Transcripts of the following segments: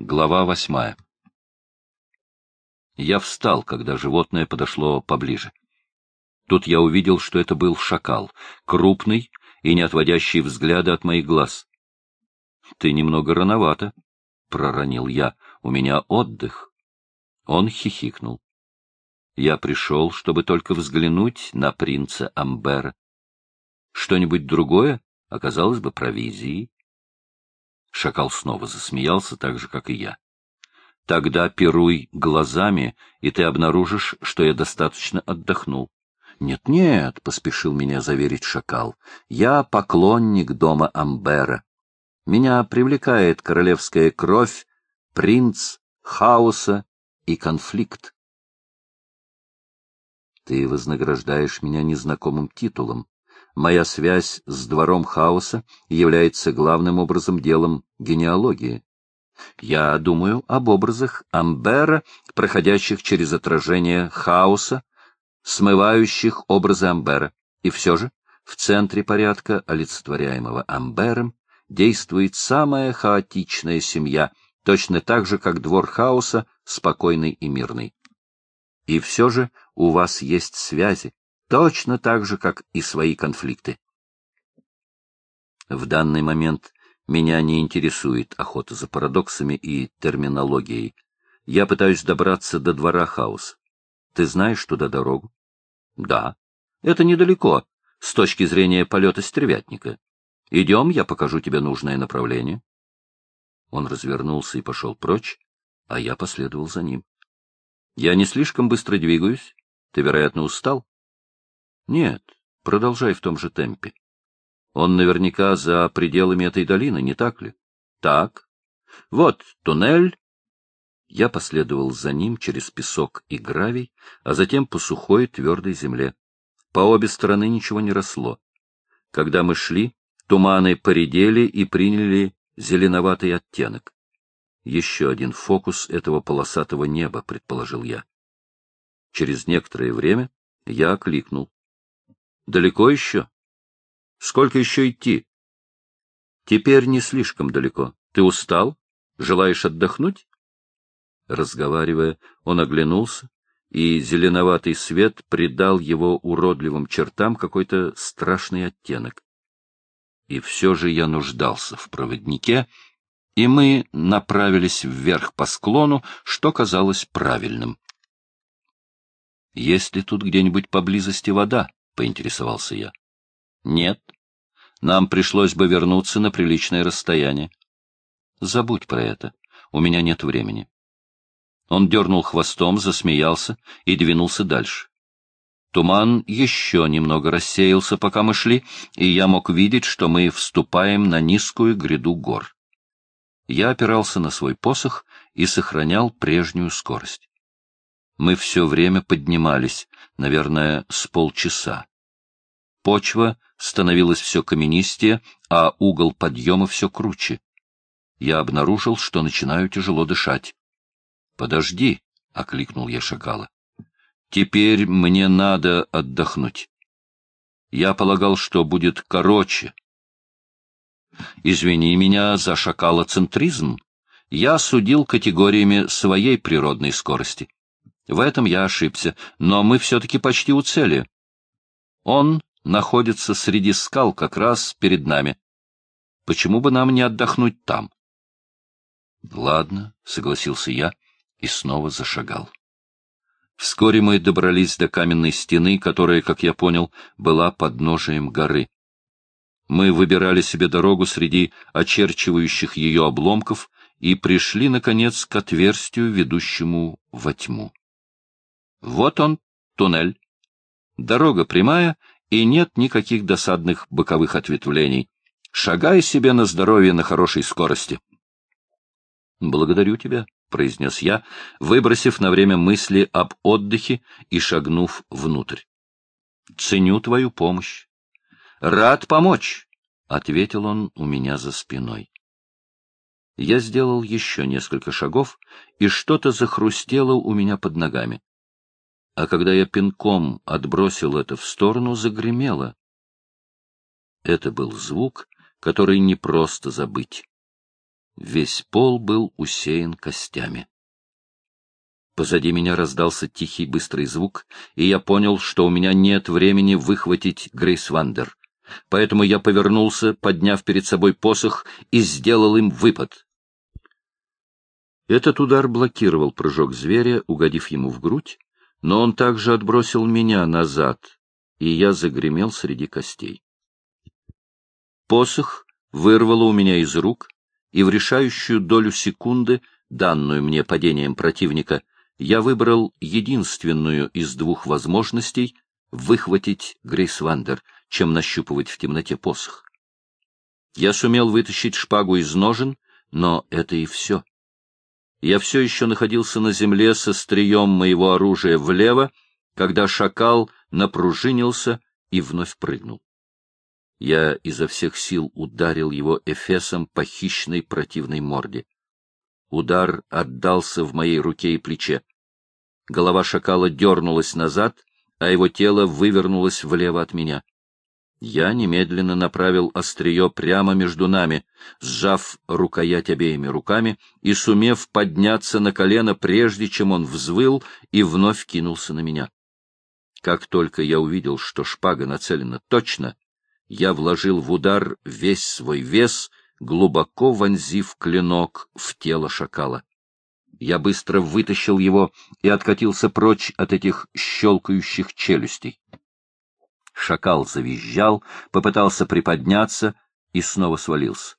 Глава восьмая Я встал, когда животное подошло поближе. Тут я увидел, что это был шакал, крупный и не отводящий взгляда от моих глаз. — Ты немного рановато, — проронил я, — у меня отдых. Он хихикнул. Я пришел, чтобы только взглянуть на принца Амбера. Что-нибудь другое оказалось бы провизией. Шакал снова засмеялся, так же, как и я. Тогда пируй глазами, и ты обнаружишь, что я достаточно отдохнул. «Нет-нет», — поспешил меня заверить шакал, — «я поклонник дома Амбера. Меня привлекает королевская кровь, принц, хаоса и конфликт. Ты вознаграждаешь меня незнакомым титулом, моя связь с двором хаоса является главным образом делом генеалогии. Я думаю об образах Амбера, проходящих через отражение хаоса, смывающих образы Амбера. И все же в центре порядка, олицетворяемого Амбером, действует самая хаотичная семья, точно так же, как двор хаоса, спокойный и мирный. И все же у вас есть связи, точно так же, как и свои конфликты. В данный момент меня не интересует охота за парадоксами и терминологией. Я пытаюсь добраться до двора хаоса. Ты знаешь туда дорогу? Да. Это недалеко, с точки зрения полета стервятника. Идем, я покажу тебе нужное направление. Он развернулся и пошел прочь, а я последовал за ним. Я не слишком быстро двигаюсь. Ты, вероятно, устал? Нет, продолжай в том же темпе. Он наверняка за пределами этой долины, не так ли? Так. Вот туннель. Я последовал за ним через песок и гравий, а затем по сухой твердой земле. По обе стороны ничего не росло. Когда мы шли, туманы поредели и приняли зеленоватый оттенок. Еще один фокус этого полосатого неба, предположил я. Через некоторое время я окликнул. Далеко еще? Сколько еще идти? Теперь не слишком далеко. Ты устал? Желаешь отдохнуть? Разговаривая, он оглянулся, и зеленоватый свет придал его уродливым чертам какой-то страшный оттенок. И все же я нуждался в проводнике, и мы направились вверх по склону, что казалось правильным. Есть ли тут где-нибудь поблизости вода? Поинтересовался я. Нет. Нам пришлось бы вернуться на приличное расстояние. Забудь про это. У меня нет времени. Он дернул хвостом, засмеялся и двинулся дальше. Туман еще немного рассеялся, пока мы шли, и я мог видеть, что мы вступаем на низкую гряду гор. Я опирался на свой посох и сохранял прежнюю скорость. Мы все время поднимались, наверное, с полчаса. Почва становилась все каменистее, а угол подъема все круче. Я обнаружил, что начинаю тяжело дышать. — Подожди, — окликнул я шагала. — Теперь мне надо отдохнуть. Я полагал, что будет короче. Извини меня за шакалоцентризм. Я судил категориями своей природной скорости. В этом я ошибся, но мы все-таки почти у цели. Он находится среди скал как раз перед нами. Почему бы нам не отдохнуть там? — Ладно, — согласился я и снова зашагал. Вскоре мы добрались до каменной стены, которая, как я понял, была подножием горы. Мы выбирали себе дорогу среди очерчивающих ее обломков и пришли, наконец, к отверстию, ведущему во тьму. Вот он, туннель. Дорога прямая, и нет никаких досадных боковых ответвлений. Шагай себе на здоровье на хорошей скорости. — Благодарю тебя, — произнес я, выбросив на время мысли об отдыхе и шагнув внутрь. — Ценю твою помощь. — Рад помочь, — ответил он у меня за спиной. Я сделал еще несколько шагов, и что-то захрустело у меня под ногами а когда я пинком отбросил это в сторону, загремело. Это был звук, который не просто забыть. Весь пол был усеян костями. Позади меня раздался тихий быстрый звук, и я понял, что у меня нет времени выхватить Грейс Вандер. Поэтому я повернулся, подняв перед собой посох, и сделал им выпад. Этот удар блокировал прыжок зверя, угодив ему в грудь, но он также отбросил меня назад, и я загремел среди костей. Посох вырвало у меня из рук, и в решающую долю секунды, данную мне падением противника, я выбрал единственную из двух возможностей выхватить Грейсвандер, чем нащупывать в темноте посох. Я сумел вытащить шпагу из ножен, но это и все. Я все еще находился на земле со стрием моего оружия влево, когда шакал напружинился и вновь прыгнул. Я изо всех сил ударил его эфесом по хищной противной морде. Удар отдался в моей руке и плече. Голова шакала дернулась назад, а его тело вывернулось влево от меня. Я немедленно направил острие прямо между нами, сжав рукоять обеими руками и сумев подняться на колено, прежде чем он взвыл и вновь кинулся на меня. Как только я увидел, что шпага нацелена точно, я вложил в удар весь свой вес, глубоко вонзив клинок в тело шакала. Я быстро вытащил его и откатился прочь от этих щелкающих челюстей. Шакал завизжал, попытался приподняться и снова свалился.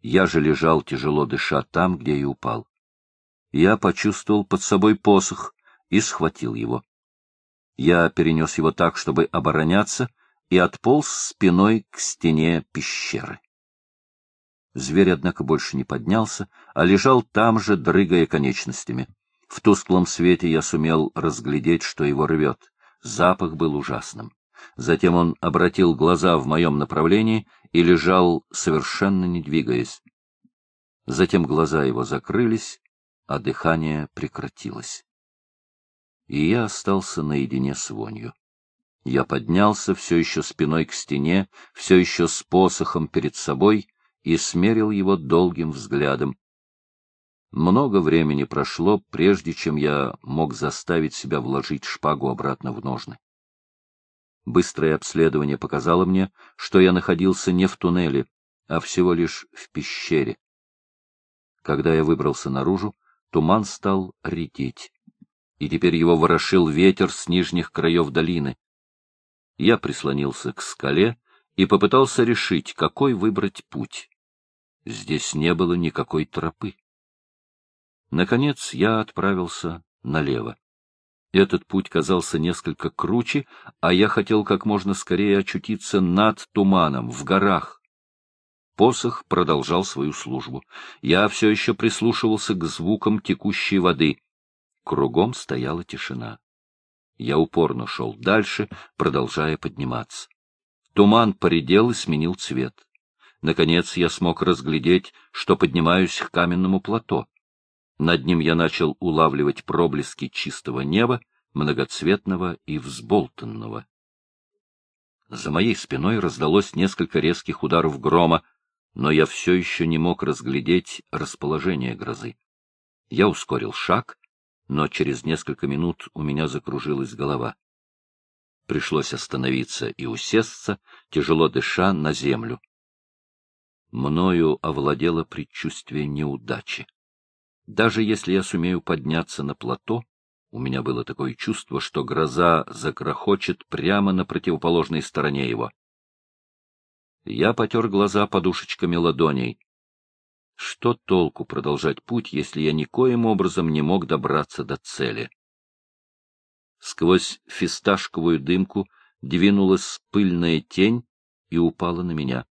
Я же лежал, тяжело дыша, там, где и упал. Я почувствовал под собой посох и схватил его. Я перенес его так, чтобы обороняться, и отполз спиной к стене пещеры. Зверь, однако, больше не поднялся, а лежал там же, дрыгая конечностями. В тусклом свете я сумел разглядеть, что его рвет. Запах был ужасным. Затем он обратил глаза в моем направлении и лежал, совершенно не двигаясь. Затем глаза его закрылись, а дыхание прекратилось. И я остался наедине с вонью. Я поднялся все еще спиной к стене, все еще с посохом перед собой и смерил его долгим взглядом. Много времени прошло, прежде чем я мог заставить себя вложить шпагу обратно в ножны. Быстрое обследование показало мне, что я находился не в туннеле, а всего лишь в пещере. Когда я выбрался наружу, туман стал редеть, и теперь его ворошил ветер с нижних краев долины. Я прислонился к скале и попытался решить, какой выбрать путь. Здесь не было никакой тропы. Наконец я отправился налево. Этот путь казался несколько круче, а я хотел как можно скорее очутиться над туманом, в горах. Посох продолжал свою службу. Я все еще прислушивался к звукам текущей воды. Кругом стояла тишина. Я упорно шел дальше, продолжая подниматься. Туман поредел и сменил цвет. Наконец я смог разглядеть, что поднимаюсь к каменному плато. Над ним я начал улавливать проблески чистого неба, многоцветного и взболтанного. За моей спиной раздалось несколько резких ударов грома, но я все еще не мог разглядеть расположение грозы. Я ускорил шаг но через несколько минут у меня закружилась голова. Пришлось остановиться и усесться, тяжело дыша, на землю. Мною овладело предчувствие неудачи. Даже если я сумею подняться на плато, у меня было такое чувство, что гроза закрохочет прямо на противоположной стороне его. Я потер глаза подушечками ладоней. Что толку продолжать путь, если я никоим образом не мог добраться до цели? Сквозь фисташковую дымку двинулась пыльная тень и упала на меня.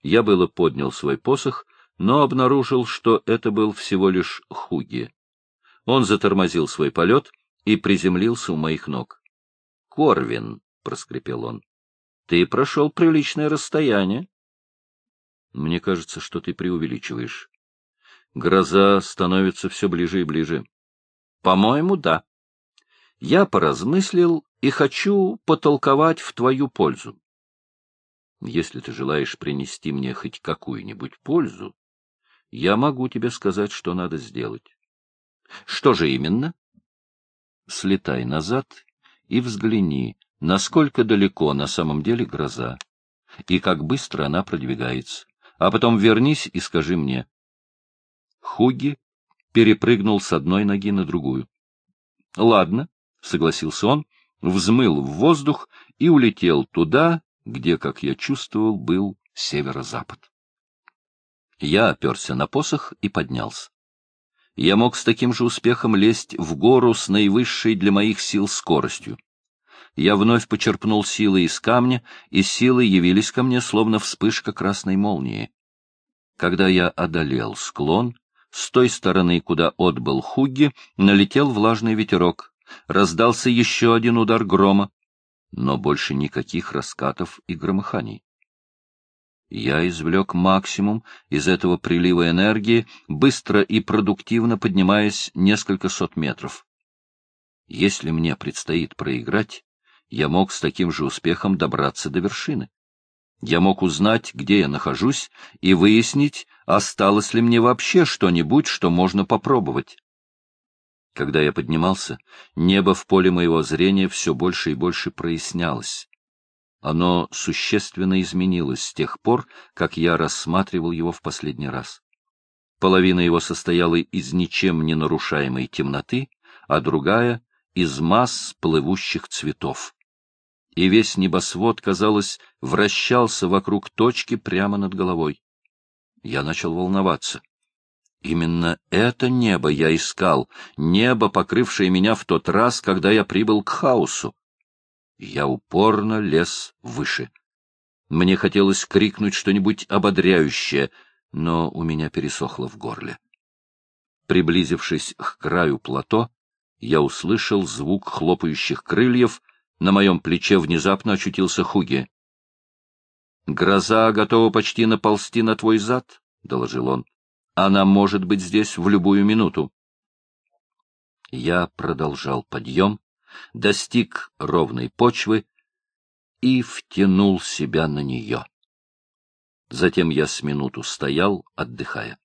Я было поднял свой посох, но обнаружил, что это был всего лишь Хуги. Он затормозил свой полет и приземлился у моих ног. — Корвин, — проскрипел он, — ты прошел приличное расстояние. Мне кажется, что ты преувеличиваешь. Гроза становится все ближе и ближе. По-моему, да. Я поразмыслил и хочу потолковать в твою пользу. Если ты желаешь принести мне хоть какую-нибудь пользу, Я могу тебе сказать, что надо сделать. Что же именно? Слетай назад и взгляни, насколько далеко на самом деле гроза, и как быстро она продвигается. А потом вернись и скажи мне. Хуги перепрыгнул с одной ноги на другую. — Ладно, — согласился он, взмыл в воздух и улетел туда, где, как я чувствовал, был северо-запад. Я оперся на посох и поднялся. Я мог с таким же успехом лезть в гору с наивысшей для моих сил скоростью. Я вновь почерпнул силы из камня, и силы явились ко мне, словно вспышка красной молнии. Когда я одолел склон, с той стороны, куда отбыл Хугги, налетел влажный ветерок. Раздался еще один удар грома, но больше никаких раскатов и громыханий. Я извлек максимум из этого прилива энергии, быстро и продуктивно поднимаясь несколько сот метров. Если мне предстоит проиграть, я мог с таким же успехом добраться до вершины. Я мог узнать, где я нахожусь, и выяснить, осталось ли мне вообще что-нибудь, что можно попробовать. Когда я поднимался, небо в поле моего зрения все больше и больше прояснялось. Оно существенно изменилось с тех пор, как я рассматривал его в последний раз. Половина его состояла из ничем не нарушаемой темноты, а другая — из масс плывущих цветов. И весь небосвод, казалось, вращался вокруг точки прямо над головой. Я начал волноваться. Именно это небо я искал, небо, покрывшее меня в тот раз, когда я прибыл к хаосу. Я упорно лез выше. Мне хотелось крикнуть что-нибудь ободряющее, но у меня пересохло в горле. Приблизившись к краю плато, я услышал звук хлопающих крыльев, на моем плече внезапно очутился Хуги. — Гроза готова почти наползти на твой зад, — доложил он. — Она может быть здесь в любую минуту. Я продолжал подъем, достиг ровной почвы и втянул себя на нее. Затем я с минуту стоял, отдыхая.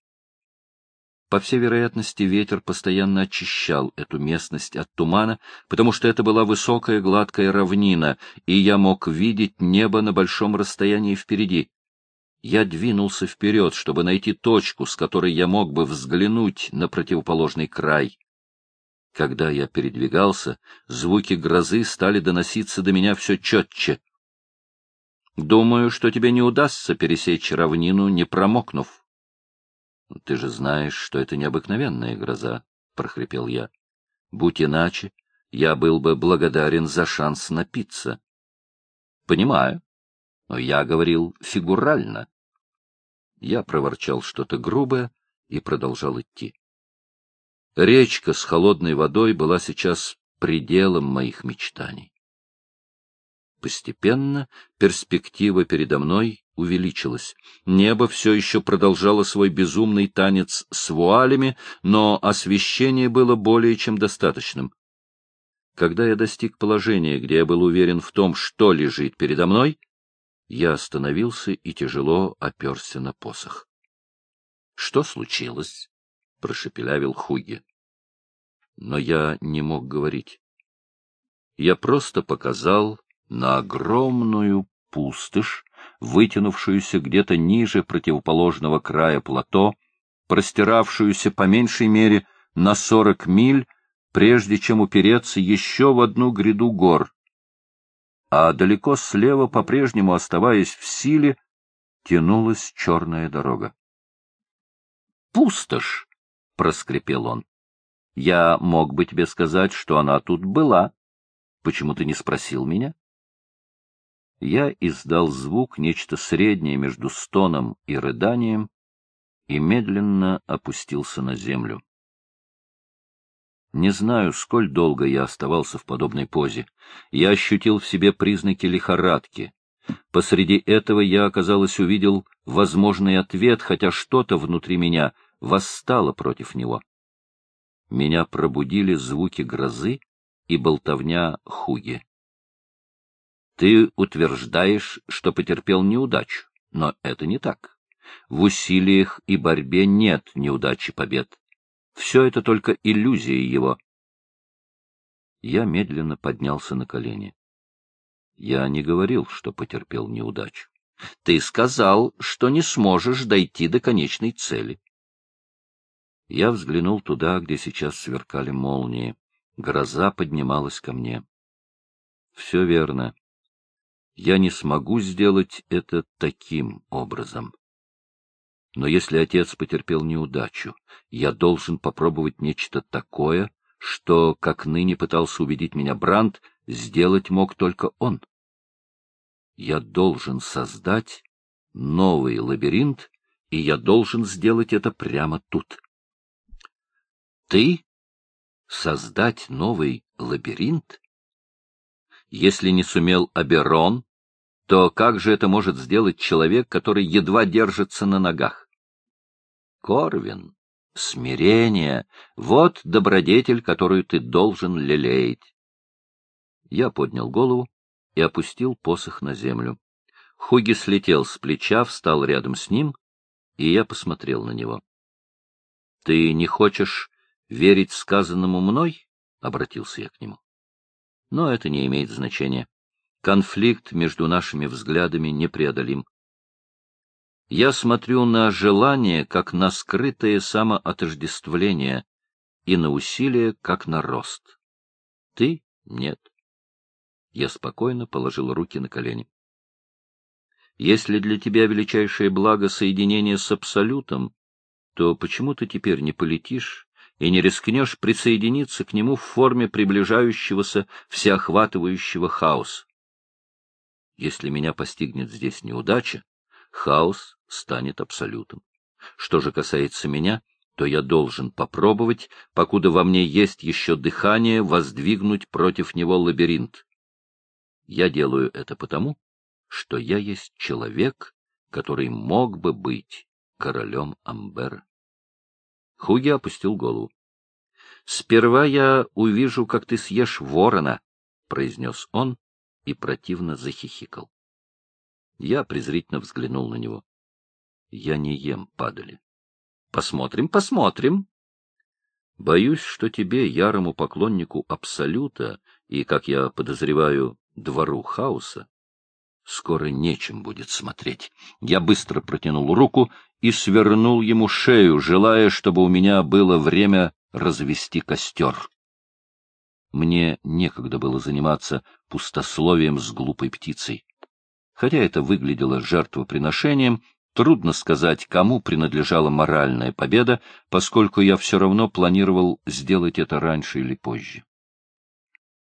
По всей вероятности, ветер постоянно очищал эту местность от тумана, потому что это была высокая гладкая равнина, и я мог видеть небо на большом расстоянии впереди. Я двинулся вперед, чтобы найти точку, с которой я мог бы взглянуть на противоположный край. Когда я передвигался, звуки грозы стали доноситься до меня все четче. Думаю, что тебе не удастся пересечь равнину, не промокнув. — Ты же знаешь, что это необыкновенная гроза, — прохрипел я. — Будь иначе, я был бы благодарен за шанс напиться. — Понимаю, но я говорил фигурально. Я проворчал что-то грубое и продолжал идти. Речка с холодной водой была сейчас пределом моих мечтаний. Постепенно перспектива передо мной увеличилась. Небо все еще продолжало свой безумный танец с вуалями, но освещение было более чем достаточным. Когда я достиг положения, где я был уверен в том, что лежит передо мной, я остановился и тяжело оперся на посох. — Что случилось? — прошепелявил Хуги. Но я не мог говорить. Я просто показал на огромную пустошь, вытянувшуюся где-то ниже противоположного края плато, простиравшуюся по меньшей мере на сорок миль, прежде чем упереться еще в одну гряду гор. А далеко слева, по-прежнему оставаясь в силе, тянулась черная дорога. «Пустошь!» — проскрипел он. «Я мог бы тебе сказать, что она тут была. Почему ты не спросил меня?» Я издал звук, нечто среднее между стоном и рыданием, и медленно опустился на землю. Не знаю, сколь долго я оставался в подобной позе. Я ощутил в себе признаки лихорадки. Посреди этого я, оказалось, увидел возможный ответ, хотя что-то внутри меня восстало против него. Меня пробудили звуки грозы и болтовня Хуги. Ты утверждаешь, что потерпел неудачу, но это не так. В усилиях и борьбе нет неудачи побед. Все это только иллюзия его. Я медленно поднялся на колени. Я не говорил, что потерпел неудачу. Ты сказал, что не сможешь дойти до конечной цели. Я взглянул туда, где сейчас сверкали молнии. Гроза поднималась ко мне. Все верно. Я не смогу сделать это таким образом. Но если отец потерпел неудачу, я должен попробовать нечто такое, что, как ныне пытался убедить меня Бранд, сделать мог только он. Я должен создать новый лабиринт, и я должен сделать это прямо тут. Ты? Создать новый лабиринт? Если не сумел Аберон, то как же это может сделать человек, который едва держится на ногах? Корвин, смирение — вот добродетель, которую ты должен лелеять. Я поднял голову и опустил посох на землю. Хуги слетел с плеча, встал рядом с ним, и я посмотрел на него. — Ты не хочешь верить сказанному мной? — обратился я к нему. — Но это не имеет значения. Конфликт между нашими взглядами непреодолим. Я смотрю на желание, как на скрытое самоотождествление, и на усилие, как на рост. Ты — нет. Я спокойно положил руки на колени. Если для тебя величайшее благо соединение с Абсолютом, то почему ты теперь не полетишь и не рискнешь присоединиться к нему в форме приближающегося всеохватывающего хаоса? Если меня постигнет здесь неудача, хаос станет абсолютом. Что же касается меня, то я должен попробовать, покуда во мне есть еще дыхание, воздвигнуть против него лабиринт. Я делаю это потому, что я есть человек, который мог бы быть королем Амбера. Хуги опустил голову. — Сперва я увижу, как ты съешь ворона, — произнес он и противно захихикал. Я презрительно взглянул на него. — Я не ем падали. — Посмотрим, посмотрим. Боюсь, что тебе, ярому поклоннику Абсолюта и, как я подозреваю, двору хаоса, скоро нечем будет смотреть. Я быстро протянул руку и свернул ему шею, желая, чтобы у меня было время развести костер. Мне некогда было заниматься пустословием с глупой птицей. Хотя это выглядело жертвоприношением, трудно сказать, кому принадлежала моральная победа, поскольку я все равно планировал сделать это раньше или позже.